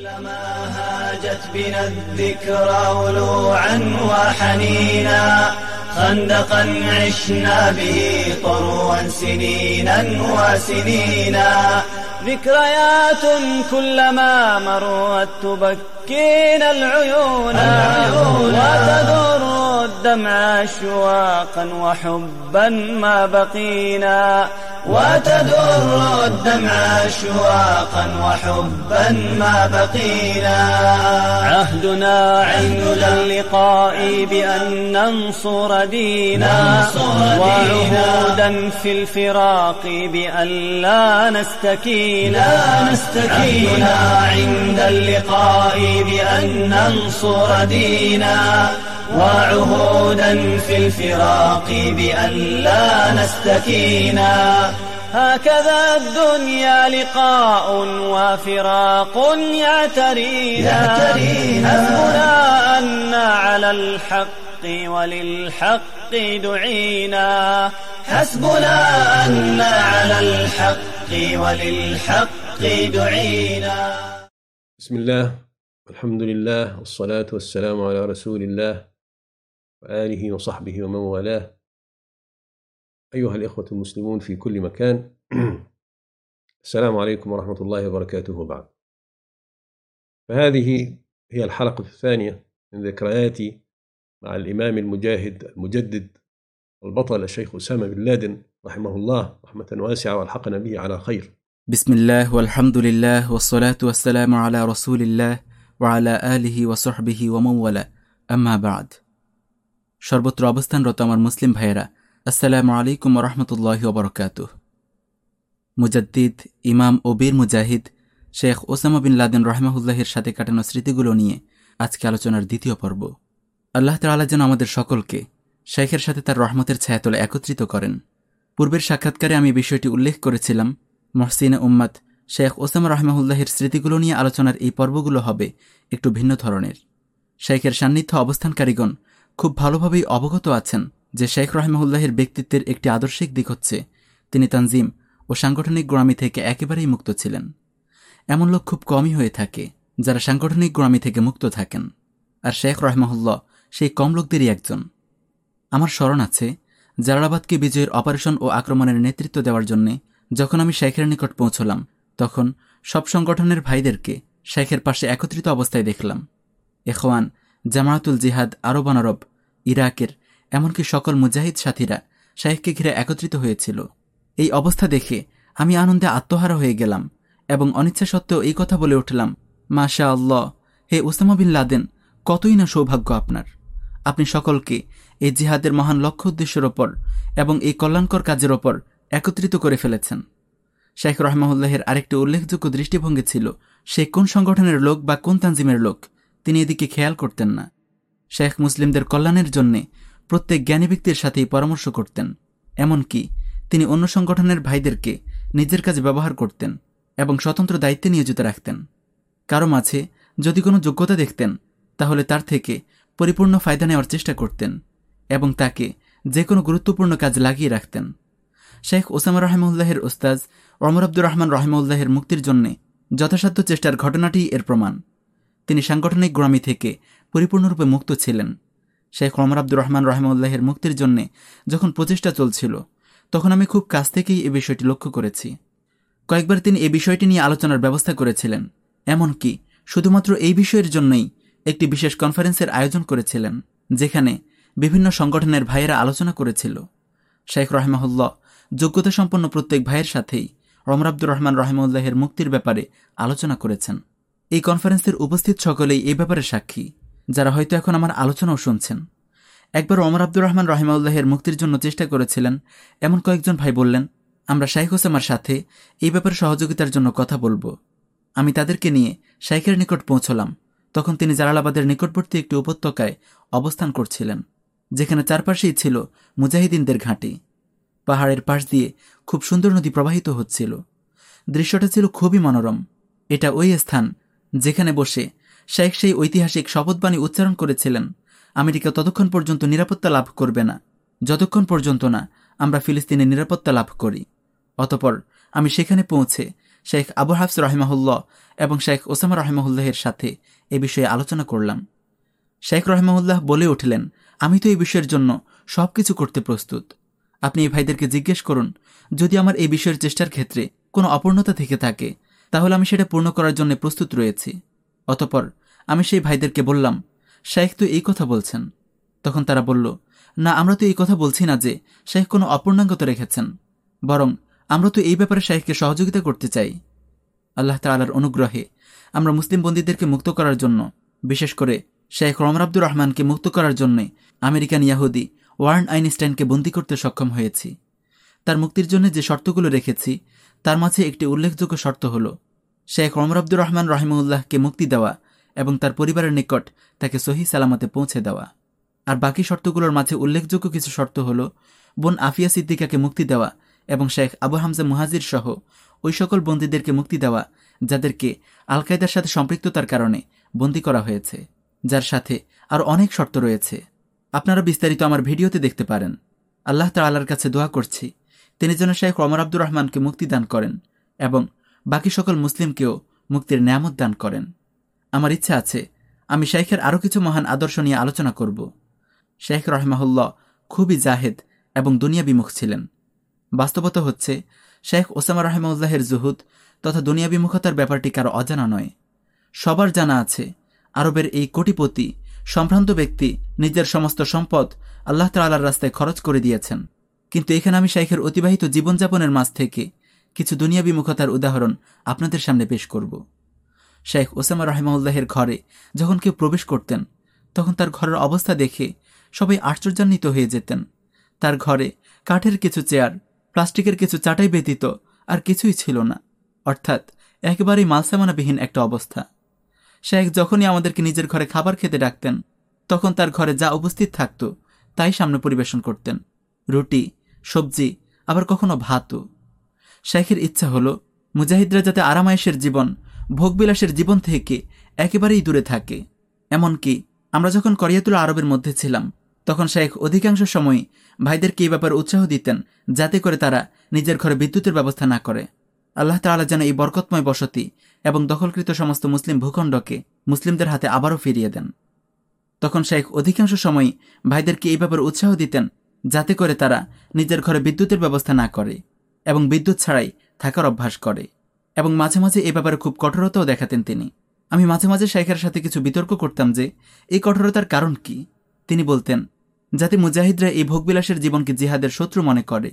كلما هاجت بنا الذكرى ولوعا وحنينا خندقا عشنا به طروا سنينا وسنينا. ذكريات كلما مرت تبكينا العيون وتذر الدمع أشواقا وحبا ما بقينا. وتدر الدمع اشواقا وحبا ما بقينا. عهدنا عند اللقاء بأن ننصر دينا وعهودا في الفراق بأن لا نستكينا. عهدنا عند اللقاء بأن ننصر دينا. وعهودا في الفراق بأن لا نستكينا هكذا الدنيا لقاء وفراق يعترينا. حسبنا أن على الحق وللحق دعينا. حسبنا أن على الحق وللحق دعينا. بسم الله الحمد لله والصلاة والسلام على رسول الله. وآله وصحبه ومن والاه. أيها الإخوة المسلمون في كل مكان. السلام عليكم ورحمة الله وبركاته وبعد. فهذه هي الحلقة الثانية من ذكرياتي مع الإمام المجاهد المجدد البطل الشيخ أسامة بن لادن رحمه الله رحمة واسعة وألحقنا به على خير. بسم الله والحمد لله والصلاة والسلام على رسول الله وعلى آله وصحبه ومن والاه. أما بعد. সর্বত্র অবস্থানরত আমার মুসলিম ভাইয়েরা, আসসালামু আলাইকুম রহমতুল্লাহ ওবরকাত মুজাদ্দিদ, ইমাম ও বীর মুজাহিদ, শেখ ওসামা বিন লাদেন রহমাহুল্লাহের সাথে কাটানো স্মৃতিগুলো নিয়ে আজকে আলোচনার দ্বিতীয় পর্ব। আল্লাহ তালা যেন আমাদের সকলকে শেখের সাথে তার রহমতের ছায়াতলে একত্রিত করেন। পূর্বের সাক্ষাৎকারে আমি বিষয়টি উল্লেখ করেছিলাম, মহসিনে উম্মাদ শেখ ওসামা রহমাহুল্লাহের স্মৃতিগুলো নিয়ে আলোচনার এই পর্বগুলো হবে একটু ভিন্ন ধরনের। শেখের সান্নিধ্য অবস্থানকারীগণ খুব ভালোভাবেই অবগত আছেন যে শেখ রহমাহুল্লাহের ব্যক্তিত্বের একটি আদর্শিক দিক হচ্ছে, তিনি তানজিম ও সাংগঠনিক গোড়ামি থেকে একেবারেই মুক্ত ছিলেন। এমন লোক খুব কমই হয়ে থাকে যারা সাংগঠনিক গোড়ামি থেকে মুক্ত থাকেন। আর শেখ রহমাহুল্লাহ সেই কম লোকদেরই একজন। আমার স্মরণ আছে জালালাবাদকে বিজয়ের অপারেশন ও আক্রমণের নেতৃত্ব দেওয়ার জন্যে যখন আমি শেখের নিকট পৌঁছলাম, তখন সব সংগঠনের ভাইদেরকে শেখের পাশে একত্রিত অবস্থায় দেখলাম। এখওয়ান, জামায়াতুল জিহাদ, আরব অনারব ইরাকের, এমনকি সকল মুজাহিদ সাথীরা শাহেখকে ঘিরে একত্রিত হয়েছিল। এই অবস্থা দেখে আমি আনন্দে আত্মহারা হয়ে গেলাম এবং অনিচ্ছা সত্ত্বেও এই কথা বলে উঠলাম মাশা আল্লাহ হে উসামা বিন লাদেন, কতই না সৌভাগ্য আপনার। আপনি সকলকে এই জিহাদের মহান লক্ষ্য উদ্দেশ্যের ওপর এবং এই কল্যাণকর কাজের ওপর একত্রিত করে ফেলেছেন। শেখ রহমাউল্লাহের আরেকটি উল্লেখযোগ্য দৃষ্টিভঙ্গি ছিল, সে কোন সংগঠনের লোক বা কোন তানজিমের লোক, তিনি এদিকে খেয়াল করতেন না। শেখ মুসলিমদের কল্যাণের জন্যে প্রত্যেক জ্ঞানী ব্যক্তির সাথেই পরামর্শ করতেন। এমনকি তিনি অন্য সংগঠনের ভাইদেরকে নিজের কাজে ব্যবহার করতেন এবং স্বতন্ত্র দায়িত্বে নিয়োজিত রাখতেন। কারও মাঝে যদি কোনো যোগ্যতা দেখতেন, তাহলে তার থেকে পরিপূর্ণ ফায়দা নেওয়ার চেষ্টা করতেন এবং তাকে যে কোনো গুরুত্বপূর্ণ কাজ লাগিয়ে রাখতেন। শেখ ওসামা রহমউল্লাহের ওস্তাজ অমর আব্দুর রহমান রহমউল্লাহের মুক্তির জন্যে যথাসাধ্য চেষ্টার ঘটনাটি এর প্রমাণ। তিনি সাংগঠনিক গোড়ামি থেকে পরিপূর্ণরূপে মুক্ত ছিলেন। শেখ অমর আব্দুর রহমান রহমউল্লাহের মুক্তির জন্যে যখন প্রচেষ্টা চলছিল, তখন আমি খুব কাছ থেকেই এ বিষয়টি লক্ষ্য করেছি। কয়েকবার তিনি এই বিষয়টি নিয়ে আলোচনার ব্যবস্থা করেছিলেন, এমনকি শুধুমাত্র এই বিষয়ের জন্যই একটি বিশেষ কনফারেন্সের আয়োজন করেছিলেন, যেখানে বিভিন্ন সংগঠনের ভাইয়েরা আলোচনা করেছিল। শেখ রহমাহুল্লাহ যোগ্যতা সম্পন্ন প্রত্যেক ভাইয়ের সাথেই অমর আব্দুর রহমান রহমউল্লাহের মুক্তির ব্যাপারে আলোচনা করেছেন। এই কনফারেন্সের উপস্থিত সকলেই এই ব্যাপারে সাক্ষী, যারা হয়তো এখন আমার আলোচনাও শুনছেন। একবার অমর আব্দুর রহমান রহিমাউল্লাহের মুক্তির জন্য চেষ্টা করেছিলেন, এমন কয়েকজন ভাই বললেন, আমরা শাইখ হোসেমার সাথে এই ব্যাপারে সহযোগিতার জন্য কথা বলব। আমি তাদেরকে নিয়ে শাইখের নিকট পৌঁছলাম। তখন তিনি জালালাবাদের নিকটবর্তী একটি উপত্যকায় অবস্থান করছিলেন, যেখানে চারপাশেই ছিল মুজাহিদিনদের ঘাঁটি। পাহাড়ের পাশ দিয়ে খুব সুন্দর নদী প্রবাহিত হচ্ছিল। দৃশ্যটা ছিল খুবই মনোরম। এটা ওই স্থান যেখানে বসে শেখ সেই ঐতিহাসিক শপথবাণী উচ্চারণ করেছিলেন, আমেরিকা ততক্ষণ পর্যন্ত নিরাপত্তা লাভ করবে না, যতক্ষণ পর্যন্ত না আমরা ফিলিস্তিনে নিরাপত্তা লাভ করি। অতপর আমি সেখানে পৌঁছে শেখ আবু হাফস রহিমাহুল্লাহ এবং শেখ ওসামা রহিমাহুল্লাহের সাথে এ বিষয়ে আলোচনা করলাম। শেখ রহিমাহুল্লাহ বলে উঠলেন, আমি তো এই বিষয়ের জন্য সব কিছু করতে প্রস্তুত। আপনি এই ভাইদেরকে জিজ্ঞেস করুন, যদি আমার এই বিষয়ের চেষ্টার ক্ষেত্রে কোনো অপূর্ণতা থেকে থাকে তাহলে আমি সেটা পূর্ণ করার জন্য প্রস্তুত রয়েছি। অতপর আমি সেই ভাইদেরকে বললাম শেখ তো এই কথা বলছেন? তখন তারা বলল, না, আমরা তো এই কথা বলছি না যে শেখ কোনো অপূর্ণাঙ্গত রেখেছেন, বরং আমরা তো এই ব্যাপারে শেখকে সহযোগিতা করতে চাই। আল্লাহ তালার অনুগ্রহে আমরা মুসলিম বন্দীদেরকে মুক্ত করার জন্য, বিশেষ করে শেখ রমর আব্দুর রহমানকে মুক্ত করার জন্যে আমেরিকান ইয়াহুদি ওয়ার্ন আইনস্টাইনকে বন্দী করতে সক্ষম হয়েছি। তার মুক্তির জন্য যে শর্তগুলো রেখেছি তার মাঝে একটি উল্লেখযোগ্য শর্ত হল, শেখ রমর আব্দুর রহমান রহিমউল্লাহকে মুক্তি দেওয়া এবং তার পরিবারের নিকট তাকে সহি সালামতে পৌঁছে দেওয়া। আর বাকি শর্তগুলোর মাঝে উল্লেখযোগ্য কিছু শর্ত হল, বোন আফিয়া সিদ্দিকাকে মুক্তি দেওয়া এবং শেখ আবু হামজা মুহাজির সহ ওই সকল বন্দীদেরকে মুক্তি দেওয়া, যাদেরকে আল কায়দার সাথে সম্পৃক্ততার কারণে বন্দী করা হয়েছে, যার সাথে আর অনেক শর্ত রয়েছে। আপনারা বিস্তারিত আমার ভিডিওতে দেখতে পারেন। আল্লাহ তাল্লার কাছে দোয়া করছি। তিনি যেন শেখ রমর আব্দুর রহমানকে মুক্তি দান করেন এবং বাকি সকল মুসলিমকেও মুক্তির নিয়ামত দান করেন। আমার ইচ্ছা আছে আমি শেখের আরও কিছু মহান আদর্শ নিয়ে আলোচনা করব। শেখ রহমাহুল্লাহ খুবই জাহেদ এবং দুনিয়া বিমুখ ছিলেন। বাস্তবতা হচ্ছে, শেখ ওসামা রহমাউল্লাহের জুহুদ তথা দুনিয়া বিমুখতার ব্যাপারটি কারও অজানা নয়। সবার জানা আছে, আরবের এই কোটিপতি, সম্ভ্রান্ত ব্যক্তি নিজের সমস্ত সম্পদ আল্লাহ তাল্লার রাস্তায় খরচ করে দিয়েছেন। কিন্তু এখানে আমি শাইখের অতিবাহিত জীবনযাপনের মাঝ থেকে কিছু দুনিয়া বিমুখতার উদাহরণ আপনাদের সামনে পেশ করব। শেখ ওসামা রহমাউল্লাহের ঘরে যখন কেউ প্রবেশ করতেন, তখন তার ঘরের অবস্থা দেখে সবাই আশ্চর্যান্বিত হয়ে যেতেন। তার ঘরে কাঠের কিছু চেয়ার, প্লাস্টিকের কিছু চাটাই ব্যতীত আর কিছুই ছিল না। অর্থাৎ একেবারেই মালসামানাবিহীন একটা অবস্থা। শেখ যখনই আমাদেরকে নিজের ঘরে খাবার খেতে ডাকতেন, তখন তার ঘরে যা উপস্থিত থাকত, তাই সামনে পরিবেশন করতেন। রুটি সবজি, আবার কখনো ভাতও। শেখের ইচ্ছা হল, মুজাহিদরা যাতে আরামায়েশের জীবন, ভোগবিলাসের জীবন থেকে একেবারেই দূরে থাকে। এমনকি, আমরা যখন করিয়াতুল আরবের মধ্যে ছিলাম, তখন শেখ অধিকাংশ সময় ভাইদেরকে এই ব্যাপারে উৎসাহ দিতেন, যাতে করে তারা নিজের ঘরে বিদ্যুতের ব্যবস্থা না করে। আল্লাহ তালা যেন এই বরকতময় বসতি এবং দখলকৃত সমস্ত মুসলিম ভূখণ্ডকে মুসলিমদের হাতে আবারও ফিরিয়ে দেন। তখন শেখ অধিকাংশ সময় ভাইদেরকে এই ব্যাপারে উৎসাহ দিতেন যাতে করে তারা নিজের ঘরে বিদ্যুতের ব্যবস্থা না করে এবং বিদ্যুৎ ছাড়াই থাকার অভ্যাস করে এবং মাঝে মাঝে এ ব্যাপারে খুব কঠোরতাও দেখাতেন তিনি। আমি মাঝে মাঝে শেখের সাথে কিছু বিতর্ক করতাম যে, এই কঠোরতার কারণ কি? তিনি বলতেন, যাতে মুজাহিদরা এই ভোগবিলাসের জীবনকে জিহাদের শত্রু মনে করে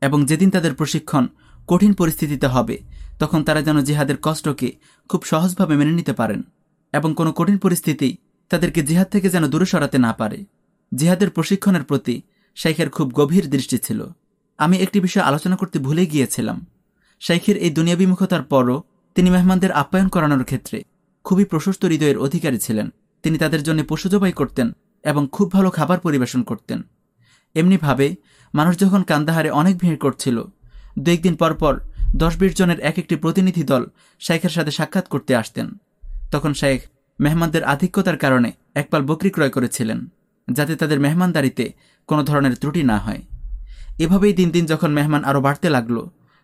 এবং যেদিন তাদের প্রশিক্ষণ কঠিন পরিস্থিতিতে হবে, তখন তারা যেন জিহাদের কষ্টকে খুব সহজভাবে মেনে নিতে পারেন এবং কোনো কঠিন পরিস্থিতি তাদেরকে জিহাদ থেকে যেন দূরে সরাতে না পারে। জিহাদের প্রশিক্ষণের প্রতি শেখের খুব গভীর দৃষ্টি ছিল। আমি একটি বিষয় আলোচনা করতে ভুলে গিয়েছিলাম। শেখের এই দুনিয়া বিমুখতার পরও তিনি মেহমানদের আপ্যায়ন করানোর ক্ষেত্রে খুবই প্রশস্ত হৃদয়ের অধিকারী ছিলেন। তিনি তাদের জন্য পশু জবাই করতেন এবং খুব ভালো খাবার পরিবেশন করতেন। এমনিভাবে মানুষ যখন কান্দাহারে অনেক ভিড় করছিল, দু একদিন পরপর দশ বিশ জনের এক একটি প্রতিনিধি দল শাইখের সাথে সাক্ষাৎ করতে আসতেন। তখন শাইখ মেহমানদের আধিক্যতার কারণে একপাল বকরি ক্রয় করেছিলেন, যাতে তাদের মেহমানদারিতে কোনো ধরনের ত্রুটি না হয়। এভাবেই দিন দিন যখন মেহমান আরও বাড়তে লাগল,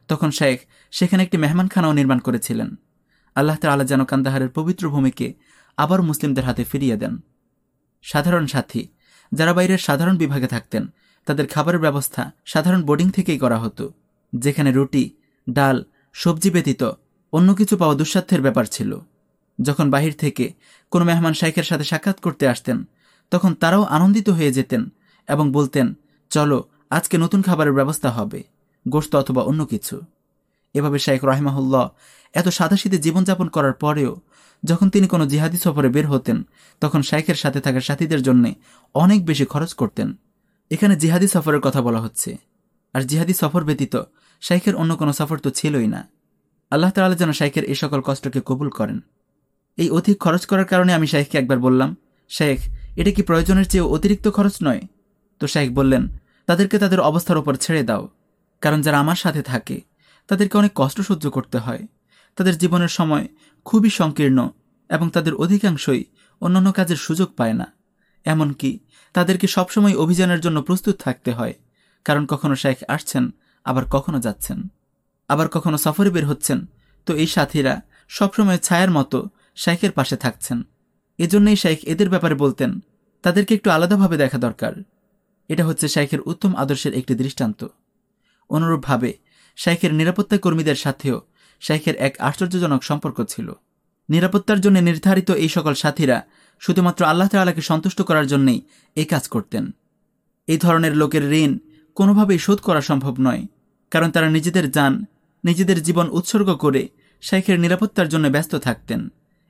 তখন শেখ সেখানে একটি মেহমানখানাও নির্মাণ করেছিলেন। আল্লাহ তালা যেন কান্দাহারের পবিত্র ভূমিকে আবার মুসলিমদের হাতে ফিরিয়ে দেন। সাধারণ সাথী, যারা বাইরের সাধারণ বিভাগে থাকতেন, তাদের খাবারের ব্যবস্থা সাধারণ বোর্ডিং থেকেই করা হতো। যেখানে রুটি, ডাল, সবজি ব্যতীত অন্য কিছু পাওয়া দুঃসাধ্যের ব্যাপার ছিল। যখন বাহির থেকে কোনো মেহমান শাইখের সাথে সাক্ষাৎ করতে আসতেন, তখন তারাও আনন্দিত হয়ে যেতেন এবং বলতেন, চলো, আজকে নতুন খাবারের ব্যবস্থা হবে গোস্ত অথবা অন্য কিছু। এভাবে শাইখ রহমাহুল্লাহ এত সাদাশীতে জীবনযাপন করার পরেও যখন তিনি কোনো জিহাদি সফরে বের হতেন, তখন শাইখের সাথে থাকা সাথীদের জন্য অনেক বেশি খরচ করতেন। এখানে জিহাদি সফরের কথা বলা হচ্ছে। আর জিহাদি সফর ব্যতীত শাইখের অন্য কোনো সফর তো ছিলই না। আল্লাহ তালা যেন শাইখের এই সকল কষ্টকে কবুল করেন। এই অধিক খরচ করার কারণে আমি শাইখকে একবার বললাম শেখ এটা কি প্রয়োজনের চেয়েও অতিরিক্ত খরচ নয়? তো শাইখ বললেন, তাদেরকে তাদের অবস্থার ওপর ছেড়ে দাও, কারণ যারা আমার সাথে থাকে, তাদেরকে অনেক কষ্ট সহ্য করতে হয়। তাদের জীবনের সময় খুবই সংকীর্ণ এবং তাদের অধিকাংশই অন্যান্য কাজের সুযোগ পায় না। এমনকি তাদেরকে সবসময় অভিযানের জন্য প্রস্তুত থাকতে হয়, কারণ কখনো শেখ আসছেন, আবার কখনো যাচ্ছেন। আবার কখনো সফরে বের হচ্ছেন, তো এই সাথীরা সবসময় ছায়ার মতো শেখের পাশে থাকছেন। এজন্যই শাইখ এদের ব্যাপারে বলতেন, তাদেরকে একটু আলাদাভাবে দেখা দরকার। এটা হচ্ছে শাইখের উত্তম আদর্শের একটি দৃষ্টান্ত। অনুরূপভাবে, শাইখের নিরাপত্তা কর্মীদের সাথেও শাইখের এক আশ্চর্যজনক সম্পর্ক ছিল। নিরাপত্তার জন্য নির্ধারিত এই সকল সাথীরা শুধুমাত্র আল্লাহ তালাকে সন্তুষ্ট করার জন্যেই এই কাজ করতেন। এই ধরনের লোকের ঋণ কোনোভাবেই শোধ করা সম্ভব নয়, কারণ তারা নিজেদের যান, নিজেদের জীবন উৎসর্গ করে শাইখের নিরাপত্তার জন্য ব্যস্ত থাকতেন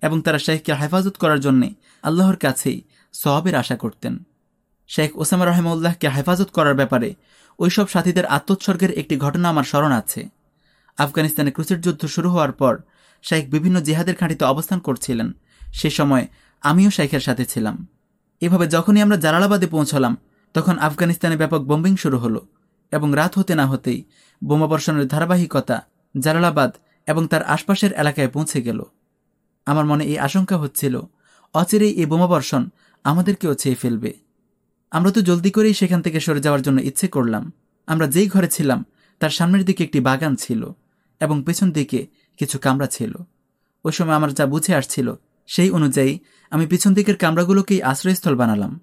এবং তারা শাইখকে হেফাজত করার জন্যে আল্লাহর কাছেই সবের আশা করতেন। শেখ ওসামা রহমউল্লাহকে হেফাজত করার ব্যাপারে ওইসব সাথীদের আত্মোৎসর্গের একটি ঘটনা আমার স্মরণ আছে। আফগানিস্তানে ক্রুসের যুদ্ধ শুরু হওয়ার পর শেখ বিভিন্ন জিহাদের খাঁটিতে অবস্থান করছিলেন। সে সময় আমিও শেখের সাথে ছিলাম। এভাবে যখনই আমরা জালালাবাদে পৌঁছলাম, তখন আফগানিস্তানে ব্যাপক বোম্বিং শুরু হলো এবং রাত হতে না হতেই বোমাবর্ষণের ধারাবাহিকতা জালালাবাদ এবং তার আশপাশের এলাকায় পৌঁছে গেল। আমার মনে এই আশঙ্কা হচ্ছিল, অচিরেই এই বোমাবর্ষণ আমাদেরকেও ছেয়ে ফেলবে। আমরা তো জলদি করেই সেখান থেকে সরে যাওয়ার জন্য ইচ্ছে করলাম। আমরা যেই ঘরে ছিলাম, তার সামনের দিকে একটি বাগান ছিল এবং পেছন দিকে কিছু কামরা ছিল। ওই সময় আমার যা বুঝে আসছিল, সেই অনুযায়ী আমি পিছন দিকের কামরাগুলোকেই আশ্রয়স্থল বানালাম।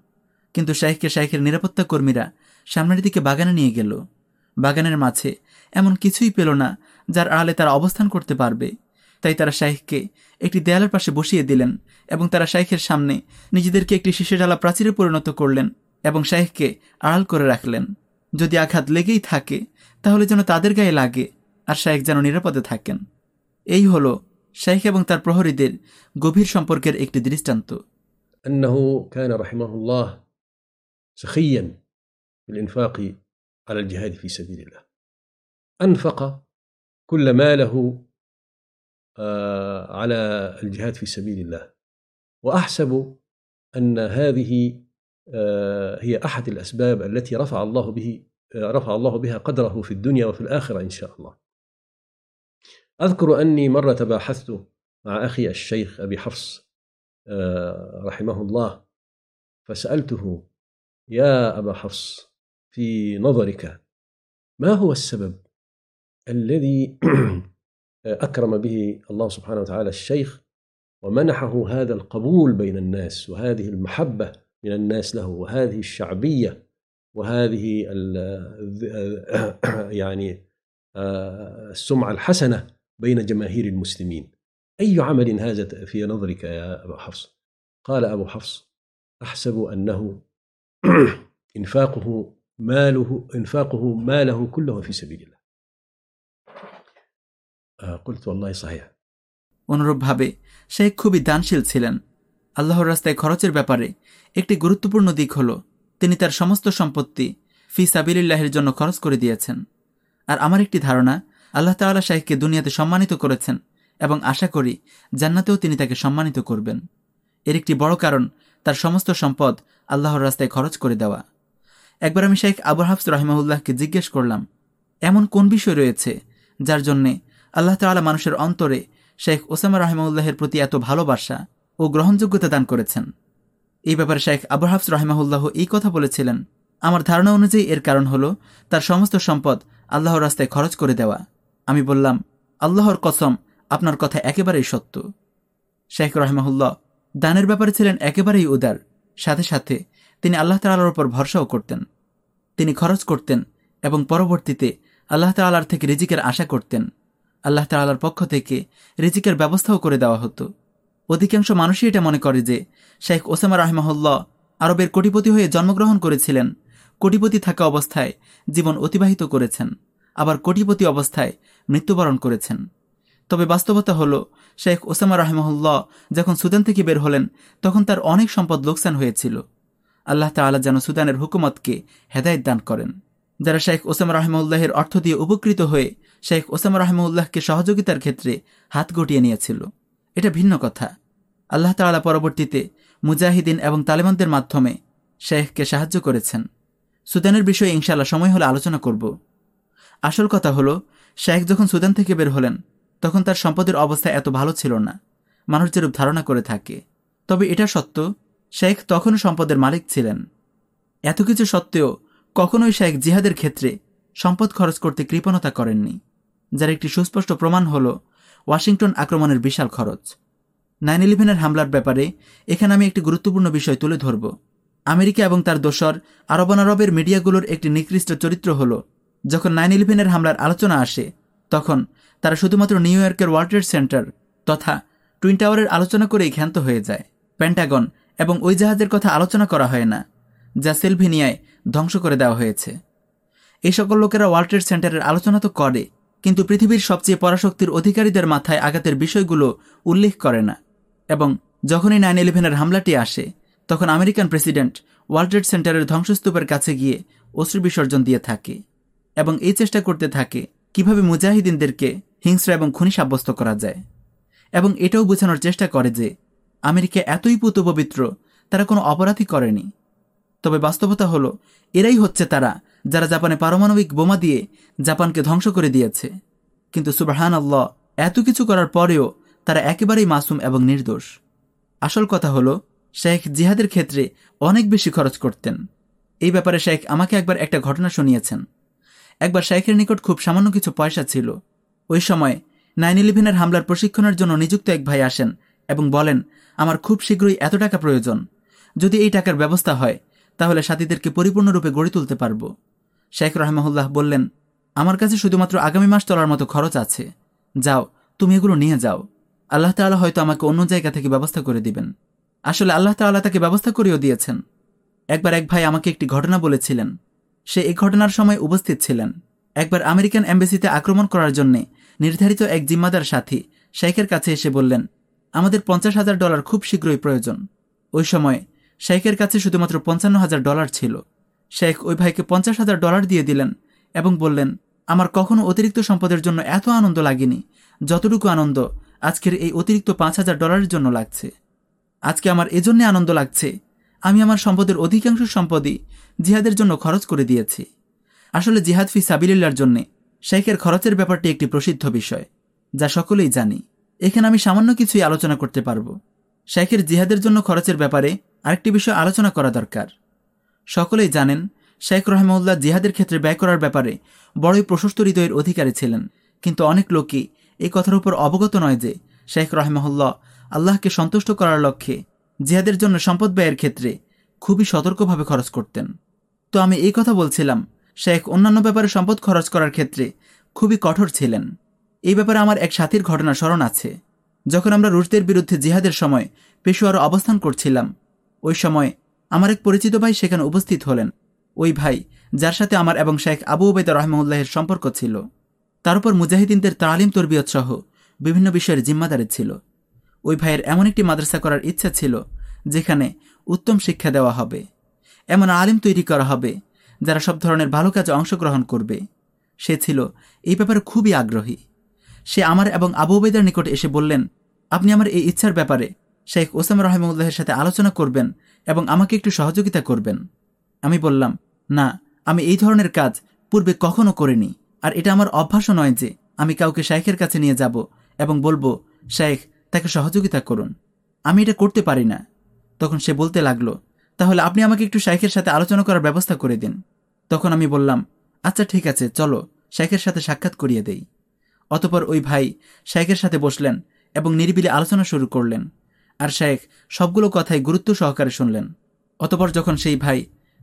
কিন্তু শাইখকে শাইখের নিরাপত্তা কর্মীরা সামনের দিকে বাগানে নিয়ে গেল। বাগানের মাঝে এমন কিছুই পেল না যার আড়ালে তারা অবস্থান করতে পারবে। তাই তারা শাইখকে একটি দেয়ালের পাশে বসিয়ে দিলেন এবং তারা শাইখের সামনে নিজেদেরকে একটি শিশে জ্বালা প্রাচীরে পরিণত করলেন এবং শাইখকে আড়াল করে রাখলেন যদি আঘাত লেগেই থাকে তাহলে যেন তাদের গায়ে লাগে আর শাইখ যেন নিরাপদে থাকেন এই হল শাইখ এবং তার প্রহরীদের গভীর সম্পর্কের একটি দৃষ্টান্ত أنه كان رحمه الله سخيا بالإنفاق على الجهاد في سبيل الله أنفق كل ماله على الجهاد في سبيل الله وأحسب أن هذه هي أحد الأسباب التي رفع الله به رفع الله بها قدره في الدنيا وفي الآخرة إن شاء الله. أذكر أني مرة تباحثت مع أخي الشيخ أبي حفص رحمه الله فسألته يا أبا حفص في نظرك ما هو السبب الذي أكرم به الله سبحانه وتعالى الشيخ ومنحه هذا القبول بين الناس وهذه المحبة من الناس له وهذه الشعبية وهذه يعني السمعة الحسنة بين جماهير المسلمين أي عمل هذا في نظرك يا أبا حفص قال أبو حفص أحسب أنه إنفاقه ماله إنفاقه ماله كله في سبيل الله قلت والله صحيح অনুরূপভাবে শেখ খুবই দানশীল ছিলেন আল্লাহর রাস্তায় খরচের ব্যাপারে একটি গুরুত্বপূর্ণ দিক হল, তিনি তার সমস্ত সম্পত্তি ফি সাবিল্লাহের জন্য খরচ করে দিয়েছেন। আর আমার একটি ধারণা, আল্লাহ তাল্লাহ শাহিককে দুনিয়াতে সম্মানিত করেছেন এবং আশা করি জান্নাতেও তিনি তাকে সম্মানিত করবেন। এর একটি বড় কারণ, তার সমস্ত সম্পদ আল্লাহর রাস্তায় খরচ করে দেওয়া। একবার আমি শাইখ আবু হাফস রহিমাউল্লাহকে জিজ্ঞেস করলাম, এমন কোন বিষয় রয়েছে যার জন্যে আল্লাহ তাল্লাহ মানুষের অন্তরে শেখ ওসামা রহিমাউল্লাহের প্রতি এত ভালোবাসা? ও গ্রহণযোগ্যতা দান করেছেন। এই ব্যাপারে শেখ আবু হাফস রহিমাহুল্লাহ এই কথা বলেছিলেন, আমার ধারণা অনুযায়ী এর কারণ হল তার সমস্ত সম্পদ আল্লাহর রাস্তায় খরচ করে দেওয়া। আমি বললাম, আল্লাহর কসম, আপনার কথা একেবারেই সত্য। শেখ রহমাহুল্লাহ দানের ব্যাপারে ছিলেন একেবারেই উদার। সাথে সাথে তিনি আল্লাহ তাল্লার ওপর ভরসাও করতেন। তিনি খরচ করতেন এবং পরবর্তীতে আল্লাহ তাল্লার থেকে রিজিকের আশা করতেন। আল্লাহ তাল্লার পক্ষ থেকে রিজিকের ব্যবস্থাও করে দেওয়া হতো। অধিকাংশ মানুষই এটা মনে করে যে, শেখ ওসামা রাহমাহুল্লাহ আরবের কোটিপতি হয়ে জন্মগ্রহণ করেছিলেন। কোটিপতি থাকা অবস্থায় জীবন অতিবাহিত করেছেন, আবার কোটিপতি অবস্থায় মৃত্যুবরণ করেছেন। তবে বাস্তবতা হল, শেখ ওসামা রাহমহুল্লাহ যখন সুদান থেকে বের হলেন, তখন তার অনেক সম্পদ লোকসান হয়েছিল। আল্লাহ তালা যেন সুদানের হুকুমতকে হেদায়ত দান করেন। যারা শেখ ওসামা রহমউল্লাহের অর্থ দিয়ে উপকৃত হয়ে শেখ ওসামা রহমউল্লাহকে সহযোগিতার ক্ষেত্রে হাত গটিয়ে নিয়েছিল। এটা ভিন্ন কথা। আল্লাহ তালা পরবর্তীতে মুজাহিদিন এবং তালেবানদের মাধ্যমে শেখকে সাহায্য করেছেন। সুদানের বিষয়ে ইনশাল্লাহ সময় হলে আলোচনা করব। আসল কথা হলো, শেখ যখন সুদান থেকে বের হলেন, তখন তার সম্পদের অবস্থা এত ভালো ছিল না। মানুষ যেরূপ ধারণা করে থাকে, তবে এটা সত্য, শেখ তখনও সম্পদের মালিক ছিলেন। এত কিছু সত্ত্বেও কখনোই শেখ জিহাদের ক্ষেত্রে সম্পদ খরচ করতে কৃপণতা করেননি। যার একটি সুস্পষ্ট প্রমাণ হল ওয়াশিংটন আক্রমণের বিশাল খরচ। নাইন ইলেভেনের হামলার ব্যাপারে এখানে আমি একটি গুরুত্বপূর্ণ বিষয় তুলে ধরব। আমেরিকা এবং তার দোসর আরবানারবের মিডিয়াগুলোর একটি নিকৃষ্ট চরিত্র হল, যখন নাইন ইলেভেনের হামলার আলোচনা আসে, তখন তারা শুধুমাত্র নিউ ইয়র্কের ওয়ার্ল্ড সেন্টার তথা টুইন টাওয়ারের আলোচনা করেই ক্ষান্ত হয়ে যায় প্যান্টাগন এবং ওই জাহাজের কথা আলোচনা করা হয় না, যা সেলভিনিয়ায় ধ্বংস করে দেওয়া হয়েছে। এই সকল লোকেরা ওয়ার্ল্ড ট্রেড সেন্টারের আলোচনা তো করে কিন্তু পৃথিবীর সবচেয়ে পরাশক্তির অধিকারীদের মাথায় আঘাতের বিষয়গুলো উল্লেখ করে না। এবং যখনই নাইন ইলেভেনের হামলাটি আসে, তখন আমেরিকান প্রেসিডেন্ট ওয়ার্ল্ড ট্রেড সেন্টারের ধ্বংসস্তূপের কাছে গিয়ে অশ্রু বিসর্জন দিয়ে থাকে এবং এই চেষ্টা করতে থাকে কীভাবে মুজাহিদিনদেরকে হিংস্র এবং খুনি সাব্যস্ত করা যায়। এবং এটাও বোঝানোর চেষ্টা করে যে আমেরিকা এতই পুত পবিত্র তারা কোনো অপরাধী করেনি। তবে বাস্তবতা হলো, এরাই হচ্ছে তারা, যারা জাপানে পারমাণবিক বোমা দিয়ে জাপানকে ধ্বংস করে দিয়েছে। কিন্তু সুবাহান আল্লাহ এত কিছু করার পরেও তারা একেবারেই মাসুম এবং নির্দোষ। আসল কথা হলো, শেখ জিহাদের ক্ষেত্রে অনেক বেশি খরচ করতেন। এই ব্যাপারে শেখ আমাকে একবার একটা ঘটনা শুনিয়েছেন। একবার শেখের নিকট খুব সামান্য কিছু পয়সা ছিল। ওই সময় নাইন ইলেভেনের হামলার প্রশিক্ষণের জন্য নিযুক্ত এক ভাই আসেন এবং বলেন, আমার খুব শীঘ্রই এত টাকা প্রয়োজন। যদি এই টাকার ব্যবস্থা হয় তাহলে সাথীদেরকে পরিপূর্ণরূপে গড়ে তুলতে পারব। শেখ রহমাহুল্লাহ বললেন, আমার কাছে শুধুমাত্র আগামী মাস চলার মতো খরচ আছে। যাও, তুমি এগুলো নিয়ে যাও। আল্লাহ তাল্লাহ হয়তো আমাকে অন্য জায়গা থেকে ব্যবস্থা করে দিবেন। আসলে আল্লাহ তাল্লাহ তাকে ব্যবস্থা করেও দিয়েছেন। একবার এক ভাই আমাকে একটি ঘটনা বলেছিলেন। সে এই ঘটনার সময় উপস্থিত ছিলেন। একবার আমেরিকান এম্বাসিতে আক্রমণ করার জন্যে নির্ধারিত এক জিম্মাদার সাথী শেখের কাছে এসে বললেন, আমাদের পঞ্চাশ হাজার ডলার খুব শীঘ্রই প্রয়োজন। ওই সময় শেখের কাছে শুধুমাত্র পঞ্চান্ন হাজার ডলার ছিল। শেখ ওই ভাইকে পঞ্চাশ হাজার ডলার দিয়ে দিলেন এবং বললেন, আমার কখনো অতিরিক্ত সম্পদের জন্য এত আনন্দ লাগেনি, যতটুকু আনন্দ আজকের এই অতিরিক্ত পাঁচ হাজার ডলারের জন্য লাগছে। আজকে আমার এজন্যে আনন্দ লাগছে। আমি আমার সম্পদের অধিকাংশ সম্পদই জিহাদের জন্য খরচ করে দিয়েছি। আসলে জিহাদ ফি সাবিল্লার জন্যে শেখের খরচের ব্যাপারটি একটি প্রসিদ্ধ বিষয়, যা সকলেই জানি। এখানে আমি সামান্য কিছুই আলোচনা করতে পারব। শেখের জিহাদের জন্য খরচের ব্যাপারে আরেকটি বিষয় আলোচনা করা দরকার। সকলেই জানেন, শেখ রহমউল্লাহ জিহাদের ক্ষেত্রে ব্যয় করার ব্যাপারে বড়ই প্রশস্ত হৃদয়ের অধিকারী ছিলেন। কিন্তু অনেক লোকই এই কথার উপর অবগত নয় যে শেখ রহমহল্লা আল্লাহকে সন্তুষ্ট করার লক্ষ্যে জিহাদের জন্য সম্পদ ব্যয়ের ক্ষেত্রে খুবই সতর্কভাবে খরচ করতেন। তো আমি এই কথা বলছিলাম, শেখ অন্যান্য ব্যাপারে সম্পদ খরচ করার ক্ষেত্রে খুবই কঠোর ছিলেন। এই ব্যাপারে আমার এক সাথীর ঘটনা স্মরণ আছে। যখন আমরা রুশদের বিরুদ্ধে জিহাদের সময় পেশোয়ারও অবস্থান করছিলাম ওই সময় আমার এক পরিচিত ভাই সেখানে উপস্থিত হলেন। ওই ভাই, যার সাথে আমার এবং শেখ আবু উবেদা রহমউল্লাহের সম্পর্ক ছিল। তার উপর মুজাহিদিনদের তালিম তরবিয়ত সহ বিভিন্ন বিষয়ের জিম্মাদারি ছিল। ওই ভাইয়ের এমন একটি মাদ্রাসা করার ইচ্ছা ছিল, যেখানে উত্তম শিক্ষা দেওয়া হবে। এমন আলিম তৈরি করা হবে, যারা সব ধরনের ভালো কাজে অংশগ্রহণ করবে। সে ছিল এই ব্যাপারে খুবই আগ্রহী। সে আমার এবং আবু উবেদার নিকট এসে বললেন, আপনি আমার এই ইচ্ছার ব্যাপারে শেখ ওসাম রহমউল্লাহের সাথে আলোচনা করবেন এবং আমাকে একটু সহযোগিতা করবেন। আমি বললাম, না, আমি এই ধরনের কাজ পূর্বে কখনো করিনি। আর এটা আমার অভ্যাসও নয় যে আমি কাউকে শেখের কাছে নিয়ে যাব এবং বলব, শেখ, তাকে সহযোগিতা করুন। আমি এটা করতে পারি না। তখন সে বলতে লাগল, তাহলে আপনি আমাকে একটু শেখের সাথে আলোচনা করার ব্যবস্থা করে দিন। তখন আমি বললাম আচ্ছা ঠিক আছে, চলো, শেখের সাথে সাক্ষাৎ করিয়ে দেই। অতপর ওই ভাই শেখের সাথে বসলেন এবং নিরিবিলি আলোচনা শুরু করলেন। আর শাইখ সবগুলো কথাই গুরুত্ব সহকারে শুনলেন। অতপর যখন সেই ভাই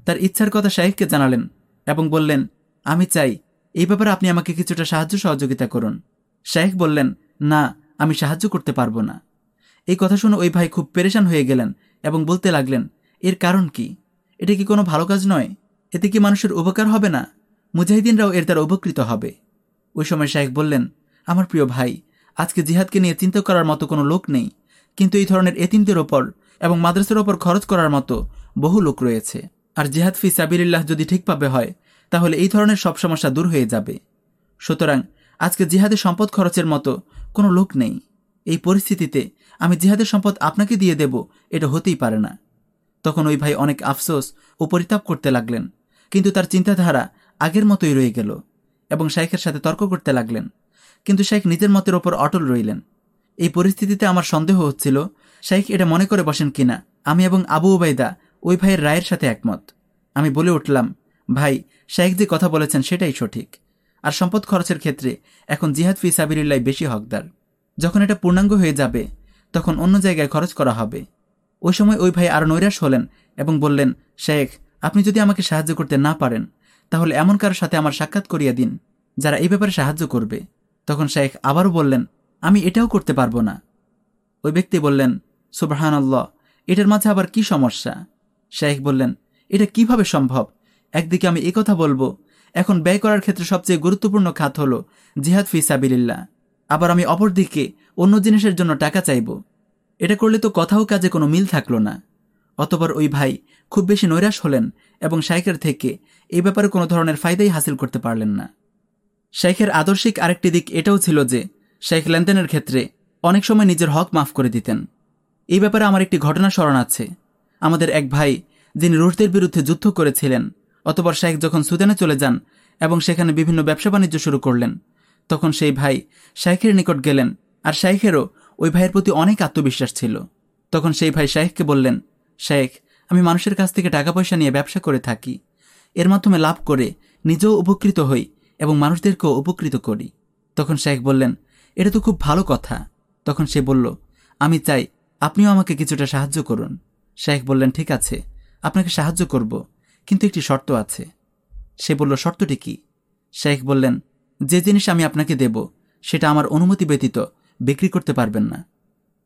তার ইচ্ছার কথা শাইখকে জানালেন এবং বললেন, আমি চাই এই ব্যাপারে আপনি আমাকে কিছুটা সাহায্য সহযোগিতা করুন। শাইখ বললেন, না, আমি সাহায্য করতে পারব না। এই কথা শুনে ওই ভাই খুব পেরেশান হয়ে গেলেন এবং বলতে লাগলেন, এর কারণ কি? এটা কি কোনো ভালো কাজ নয়? এতে কি মানুষের উপকার হবে না? মুজাহিদিনরাও এর দ্বারা উপকৃত হবে। ওই সময় শাহেখ বললেন, আমার প্রিয় ভাই, আজকে জিহাদকে নিয়ে চিন্তা করার মতো কোনো লোক নেই। কিন্তু এই ধরনের এতিমদের ওপর এবং মাদ্রাসার ওপর খরচ করার মতো বহু লোক রয়েছে। আর জেহাদ ফি সাবিরিল্লাহ যদি ঠিকভাবে হয়, তাহলে এই ধরনের সব সমস্যা দূর হয়ে যাবে। সুতরাং আজকে জিহাদে সম্পদ খরচের মতো কোনো লোক নেই। এই পরিস্থিতিতে আমি জিহাদের সম্পদ আপনাকে দিয়ে দেব, এটা হতেই পারে না। তখন ওই ভাই অনেক আফসোস ও পরিতাপ করতে লাগলেন, কিন্তু তার চিন্তাধারা আগের মতোই রয়ে গেল এবং শাইখের সাথে তর্ক করতে লাগলেন, কিন্তু শাইখ নিজের মতের ওপর অটল রইলেন। এই পরিস্থিতিতে আমার সন্দেহ হচ্ছিল, শাইখ এটা মনে করে বসেন কিনা। আমি এবং আবু ওবায়দা ওই ভাইয়ের রায়ের সাথে একমত। আমি বলে উঠলাম, ভাই, শাইখ যে কথা বলেছেন সেটাই সঠিক। আর সম্পদ খরচের ক্ষেত্রে এখন জিহাদ ফি সাবিরিল্লাই বেশি হকদার। যখন এটা পূর্ণাঙ্গ হয়ে যাবে, তখন অন্য জায়গায় খরচ করা হবে। ওই সময় ওই ভাই আরও নৈরাশ হলেন এবং বললেন শেখ আপনি যদি আমাকে সাহায্য করতে না পারেন, তাহলে এমন কারোর সাথে আমার সাক্ষাৎ করিয়ে দিন, যারা এই ব্যাপারে সাহায্য করবে। তখন শেখ আবারও বললেন আমি এটাও করতে পারব না। ওই ব্যক্তি বললেন সুবাহান আল্লাহ এটার মাঝে আবার কি সমস্যা? শেখ বললেন, এটা কীভাবে সম্ভব? একদিকে আমি কথা বলব, এখন ব্যয় করার ক্ষেত্রে সবচেয়ে গুরুত্বপূর্ণ খাত হল জিহাদ ফি সাবিল্লা আবার আমি অপরদিকে অন্য জিনিসের জন্য টাকা চাইব। এটা করলে তো কথাও কাজে কোনো মিল থাকল না। অতবার ওই ভাই খুব বেশি নৈরাশ হলেন এবং শাইখের থেকে এই ব্যাপারে কোনো ধরনের ফায়দাই হাসিল করতে পারলেন না। শাইখের আদর্শিক আরেকটি দিক এটাও ছিল যে শাইখ লেনদেনের ক্ষেত্রে অনেক সময় নিজের হক মাফ করে দিতেন। এই ব্যাপারে আমার একটি ঘটনা স্মরণ আছে। আমাদের এক ভাই, যিনি রুশদের বিরুদ্ধে যুদ্ধ করেছিলেন অতবার শেখ যখন সুদানে চলে যান এবং সেখানে বিভিন্ন ব্যবসা বাণিজ্য শুরু করলেন, তখন সেই ভাই শাইখের নিকট গেলেন আর শাইখেরও ওই ভাইয়ের প্রতি অনেক আত্মবিশ্বাস ছিল। তখন সেই ভাই শাইখকে বললেন শেখ আমি মানুষের কাছ থেকে টাকা পয়সা নিয়ে ব্যবসা করে থাকি। এর মাধ্যমে লাভ করে নিজেও উপকৃত হই এবং মানুষদেরকেও উপকৃত করি। তখন শেখ বললেন এটা তো খুব ভালো কথা। তখন সে বলল, আমি চাই আপনিও আমাকে কিছুটা সাহায্য করুন। শেখ বললেন, ঠিক আছে, আপনাকে সাহায্য করব, কিন্তু একটি শর্ত আছে। সে বলল, শর্তটি কি? শেখ বললেন, যে জিনিস আমি আপনাকে দেব, সেটা আমার অনুমতি ব্যতীত বিক্রি করতে পারবেন না।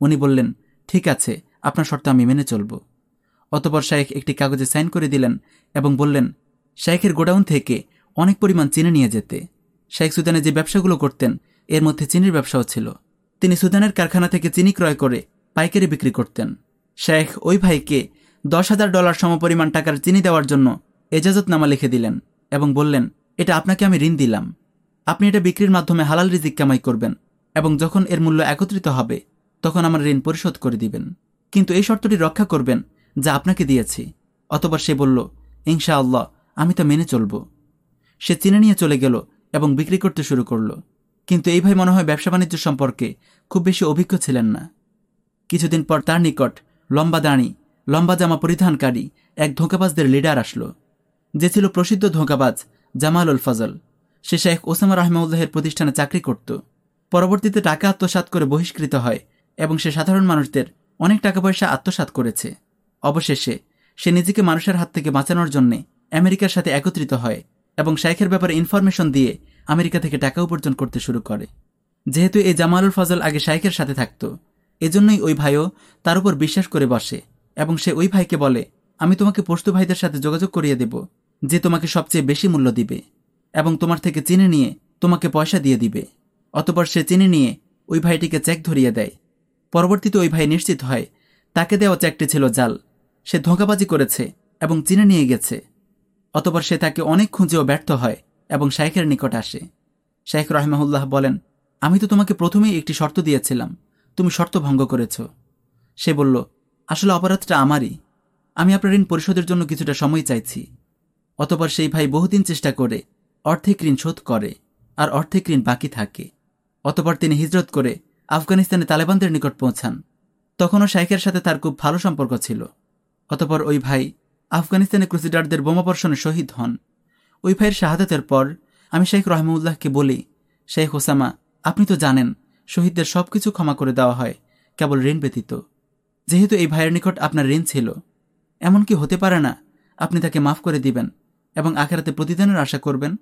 উনি বললেন, ঠিক আছে, আপনার শর্ত আমি মেনে চলব। অতপর শাইখ একটি কাগজে সাইন করে দিলেন এবং বললেন শাইখের গোডাউন থেকে অনেক পরিমাণ চিনে নিয়ে যেতে। শাইখ সুদানে যে ব্যবসাগুলো করতেন এর মধ্যে চিনির ব্যবসাও ছিল। তিনি সুদানের কারখানা থেকে চিনি ক্রয় করে পাইকারি বিক্রি করতেন। শেখ ওই ভাইকে দশ হাজার ডলার সমপরিমাণ টাকার চিনি দেওয়ার জন্য এজাজতনামা লিখে দিলেন এবং বললেন, এটা আপনাকে আমি ঋণ দিলাম। আপনি এটা বিক্রির মাধ্যমে হালাল রিজিক কামাই করবেন এবং যখন এর মূল্য একত্রিত হবে, তখন আমার ঋণ পরিশোধ করে দিবেন। কিন্তু এই শর্তটি রক্ষা করবেন যা আপনাকে দিয়েছি। অতবার সে বলল ইনশা আল্লাহ আমি তা মেনে চলব। সে চিনে নিয়ে চলে গেল এবং বিক্রি করতে শুরু করল। কিন্তু এই ভাই মনে হয় ব্যবসা বাণিজ্য সম্পর্কে খুব বেশি অভিজ্ঞ ছিলেন না। কিছুদিন পর তার নিকট লম্বা দাঁড়ি, লম্বা জামা পরিধানকারী এক ধোঁকাবাজদের লিডার আসলো। যে ছিল প্রসিদ্ধ ধোঁকাবাজ জামাল উল ফজল। সে শেখ ওসামা রহমাউল্লাহের প্রতিষ্ঠানে চাকরি করত। পরবর্তীতে টাকা আত্মসাত করে বহিষ্কৃত হয় এবং সে সাধারণ মানুষদের অনেক টাকা পয়সা আত্মসাত করেছে। অবশেষে সে নিজেকে মানুষের হাত থেকে বাঁচানোর জন্যে আমেরিকার সাথে একত্রিত হয় এবং শাইখের ব্যাপারে ইনফরমেশন দিয়ে আমেরিকা থেকে টাকা উপার্জন করতে শুরু করে। যেহেতু এই জামালুল ফজল আগে শাইখের সাথে থাকত, এজন্যই ওই ভাইও তার উপর বিশ্বাস করে বসে এবং সে ওই ভাইকে বলে, আমি তোমাকে পশতু ভাইদের সাথে যোগাযোগ করিয়ে দেব, যে তোমাকে সবচেয়ে বেশি মূল্য দিবে এবং তোমার থেকে চিনে নিয়ে তোমাকে পয়সা দিয়ে দিবে। অতপর সে চিনে নিয়ে ওই ভাইটিকে চেক ধরিয়ে দেয়। পরবর্তীতে ওই ভাই নিশ্চিত হয়, তাকে দেওয়া চেকটি ছিল জাল। সে ধোঁকাবাজি করেছে এবং চিনে নিয়ে গেছে। অতপর সে তাকে অনেক খুঁজেও ব্যর্থ হয় এবং শাইখের নিকট আসে। শাইখ রহমাহুল্লাহ বলেন, আমি তো তোমাকে প্রথমেই একটি শর্ত দিয়েছিলাম। তুমি শর্ত ভঙ্গ করেছ। সে বলল, আসলে অপরাধটা আমারই। আমি আপনার ঋণ পরিশোধের জন্য কিছুটা সময় চাইছি। অতপর সেই ভাই বহুদিন চেষ্টা করে, অর্ধেক ঋণ শোধ করে আর অর্ধেক ঋণ বাকি থাকে। অতপর তিনি হিজরত করে আফগানিস্তানে তালেবানদের নিকট পৌঁছান। তখনও শাইখের সাথে তার খুব ভালো সম্পর্ক ছিল। অতপর ওই ভাই আফগানিস্তানে ক্রুসিডারদের বোমাবর্ষণে শহীদ হন। ওই ভাইয়ের শাহাদাতের পর আমি শেখ রহমউল্লাহকে বলি, শেখ ওসামা, আপনি তো জানেন, শহীদদের সব কিছু ক্ষমা করে দেওয়া হয়, কেবল ঋণ ব্যতীত। যেহেতু এই ভাইয়ের নিকট আপনার ঋণ ছিল এমন কি হতে পারে না, আপনি তাকে মাফ করে দিবেন এবং আখেরাতে প্রতিদানের আশা করবেন।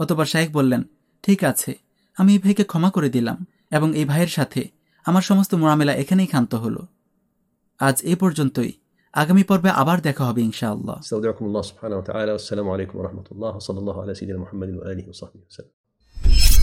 অতবার শাহেক বললেন, ঠিক আছে, আমি এই ভাইকে ক্ষমা করে দিলাম এবং এই ভাইয়ের সাথে আমার সমস্ত মোরামেলা এখানেই ক্ষান্ত হল। আজ এ পর্যন্তই। আগামী পর্বে আবার দেখা হবে, ইনশাআল্লাহ। সৌদাকুম আল্লাহ সুবহানাহু ওয়া তাআলা আসসালামু আলাইকুম ওয়া রাহমাতুল্লাহ সাল্লাল্লাহু আলা সাইয়্যিদিনা মুহাম্মাদিন ওয়া আলিহি ওয়া সাহবিহি ওয়া সাল্লাম।